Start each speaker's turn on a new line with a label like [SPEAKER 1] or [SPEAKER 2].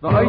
[SPEAKER 1] The